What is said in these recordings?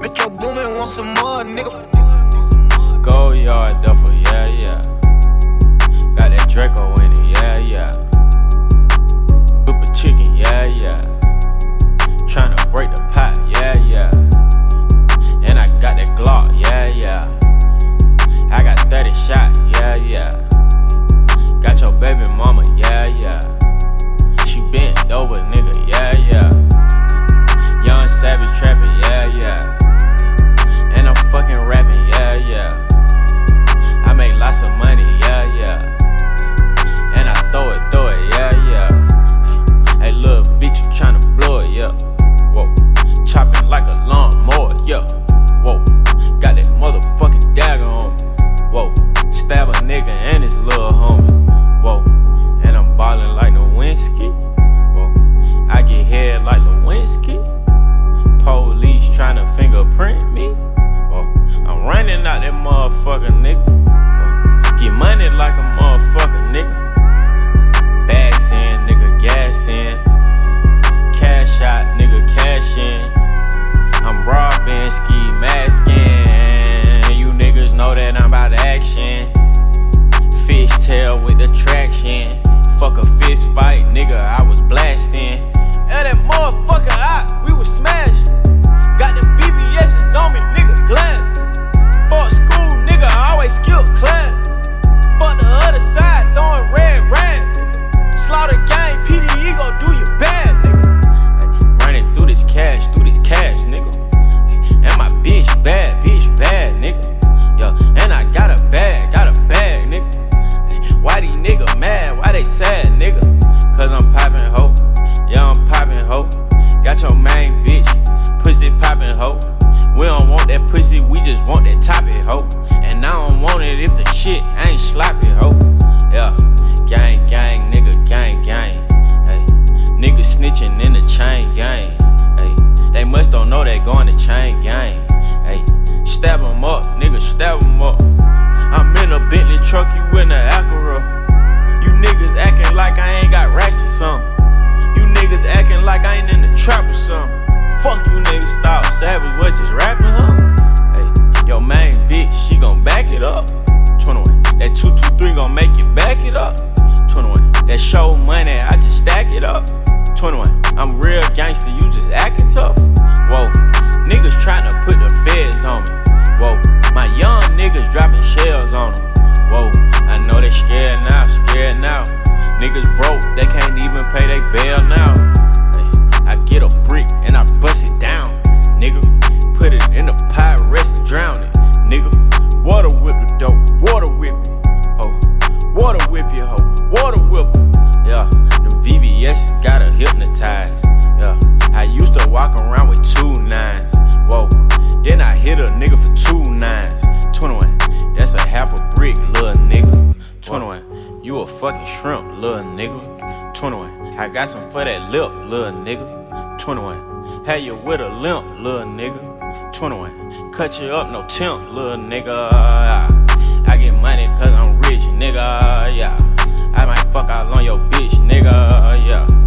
Metro Boomin want some more, nigga. Go yard duffel, motherfucker, nigga. Get money like a motherfucker, nigga. Bags in, nigga, gas in. Cash out, nigga, cash in. I'm robbing, ski masking. You niggas know that I'm about action. Fish tail with the traction. Fuck a fist fight, nigga, I was blasting. Why sad, nigga? Cause I'm poppin' hoe. Up. 21. That 223 gon' make you back it up. 21. That show money, I just stack it up. 21. I'm real gangster, you just acting tough. Whoa. Niggas tryna put the feds on me. Whoa. My young niggas dropping shells on them. Whoa. I know they scared now, scared now. Niggas broke, they can't even pay they bail now. I get a brick and I bust it down, nigga. Put it in the pot, rest and drown it, nigga. Water whip water whip it, ho. Water whip you, ho. Water whip 'em. Yeah, the VVS gotta hypnotize. Yeah, I used to walk around with two nines. Whoa, then I hit a nigga for two nines. 21, that's a half a brick, little nigga. 21, you a fucking shrimp, little nigga. 21, I got some for that lip, little nigga. 21, had you with a limp, little nigga. 21, cut you up, no temp, little nigga. Money cause I'm rich, nigga, yeah. I might fuck out on your bitch, nigga, yeah.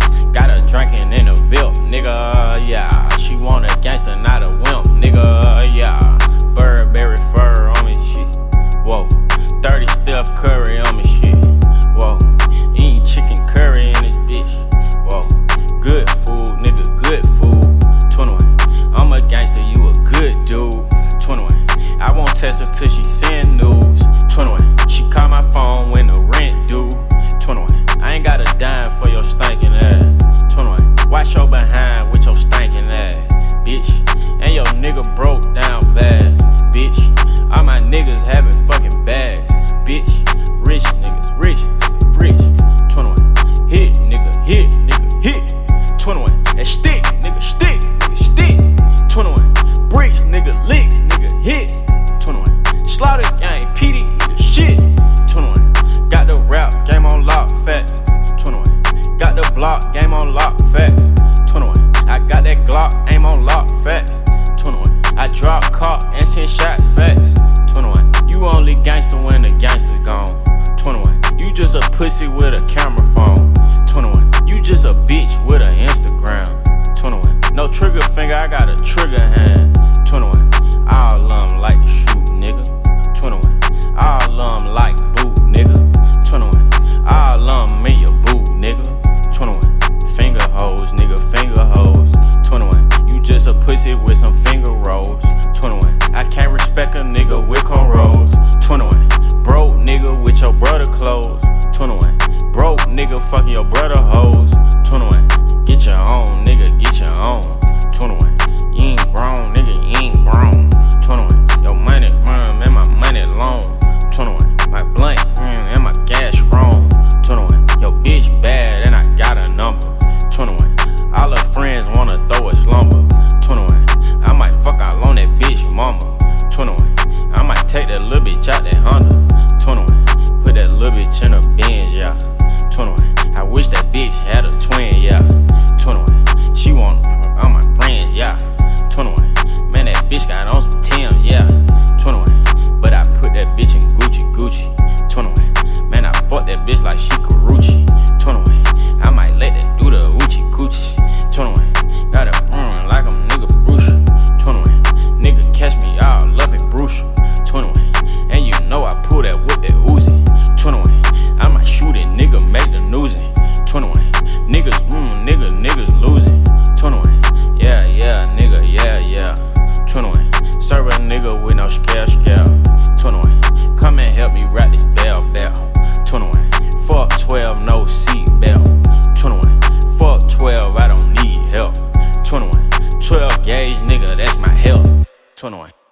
12,